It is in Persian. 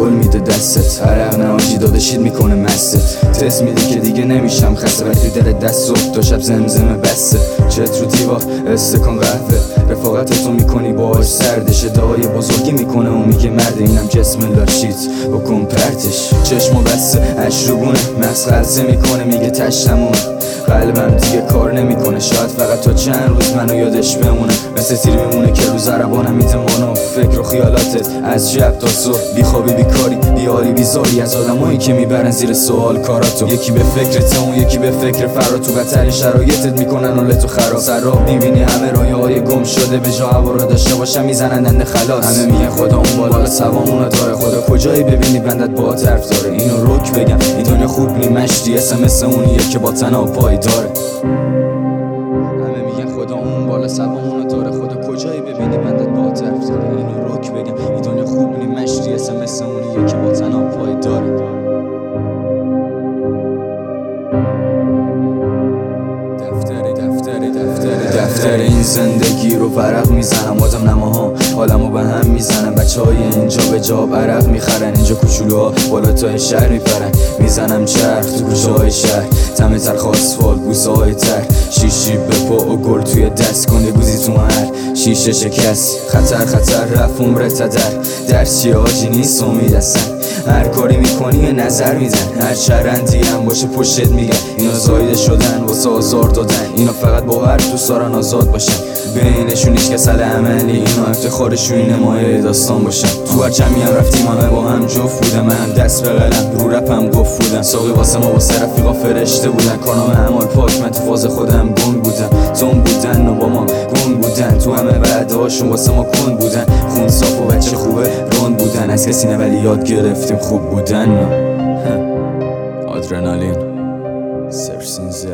گل میده دستت. عرق نهاشی داده شید می‌کنه مستت. تست میده که دیگه نمیشم خسته تو دل دست صبح تا شب زمزمه بسته. چت رو دیوار استکان قهوه. رفاقت تو می‌کنی باهاش سردش. ادعای بزرگی می‌کنه. و میگه مرد اینم جسم لاشیت. بکن پرتش. چشمو بسته. اشروبونه مسخرزه می‌کنه. میگه تشتمونه قلبم دیگه کار نمی‌کنه. شاید فقط تا چند روز منو یادش بمونه. مثل تیر میمونه که روز عربانم میده منو فکر و خیالاتت از شب تا صبح. بیخوابی بیکاری بیاری بیزاری از آدمایی که می‌برن زیر سوال کاراتو. یکی به فکر اون یکی به فکر فراتو بدتر شرایطت می‌کنن حالتو خراب. سراب می‌بینی همه رایه های گم شده. به جا هوا رو داشته باشم می‌زنن دنده خلاص. همه میگن خدا اون بالا سوامونو داره خدا کجایی ببینی؟ بندت با طرف داره. اینو رک بگم این دنیا خوب نی مشتی. اسمس اونیه که با تنها پای داره. همه میگن خدا اون بالا سوامونو داره خدا کجایی ببینی؟ بندت با طرف داره. اینو رک بگم. مشتی اسمس اونیه که با تنها پای داره. دفتر دفتر دفتر دفتر. این زندگی رو ورق می‌زنم آدم نماها. حالمو به هم می‌زنم بچه های اینجا به جا برق می‌خرن. اینجا کوچولوها بالا تا شهر میپرن. می‌زنم چرخ تو کوچه های شهر. تمه تر آسفالت بوسه های تر شیشی به پا و گل توی دست کنه گوزی تو هر شیشه شکست. خطر خطر رفت عمر تدر. درس چیه آجی نیست امید اصلا هر کاری می‌کنی نظر میدن. هر چرندی هم باشه پشتت میگن. اینا زایده شدن واسه آزار دادن. اینا فقط با هر دوست دارن آزاد باشن بینشون هیچ کسل عملی. اینا دوباره شوی نمایه داستان باشم. تو هر جمعی هم رفتیم همه با هم جفت بودم من دست به قلم رو رپم گفت بودم ساقی واسه ما واسه رفیقا فرشته بودن. کانام همال پاک من تو فاز خودم گم بودم. تون بودن و با ما گم بودن. تو همه وعده هاشون واسه ما کن بودن. خون صاف و بچه خوبه رون بودن. از کسی نه ولی یاد گرفتیم خوب بودن. آدرنالین. سرسینزه.